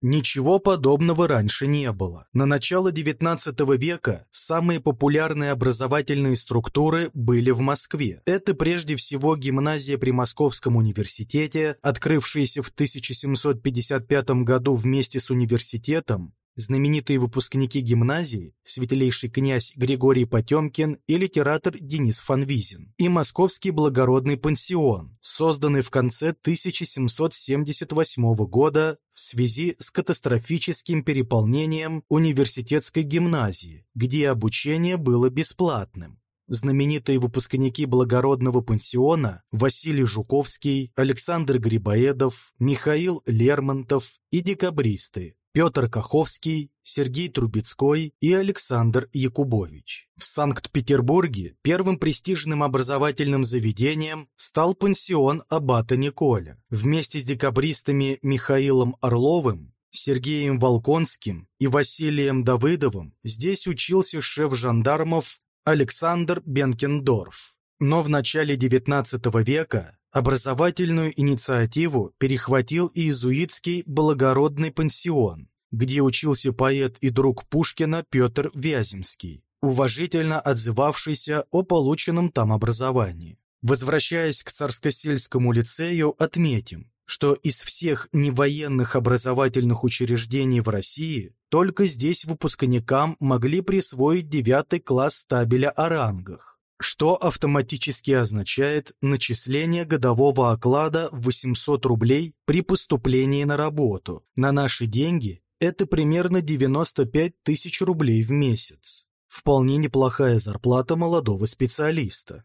Ничего подобного раньше не было. На начало XIX века самые популярные образовательные структуры были в Москве. Это прежде всего гимназия при Московском университете, открывшаяся в 1755 году вместе с университетом, знаменитые выпускники гимназии, светлейший князь Григорий Потемкин и литератор Денис Фанвизин, и Московский благородный пансион, созданный в конце 1778 года в связи с катастрофическим переполнением университетской гимназии, где обучение было бесплатным. Знаменитые выпускники благородного пансиона Василий Жуковский, Александр Грибоедов, Михаил Лермонтов и декабристы Петр Каховский, Сергей Трубецкой и Александр Якубович. В Санкт-Петербурге первым престижным образовательным заведением стал пансион Аббата Николя. Вместе с декабристами Михаилом Орловым, Сергеем Волконским и Василием Давыдовым здесь учился шеф жандармов Александр Бенкендорф. Но в начале XIX века Образовательную инициативу перехватил иезуитский благородный пансион, где учился поэт и друг Пушкина Петр Вяземский, уважительно отзывавшийся о полученном там образовании. Возвращаясь к Царскосельскому лицею, отметим, что из всех невоенных образовательных учреждений в России только здесь выпускникам могли присвоить девятый класс табеля о рангах что автоматически означает начисление годового оклада в 800 рублей при поступлении на работу. На наши деньги это примерно 95 тысяч рублей в месяц. Вполне неплохая зарплата молодого специалиста.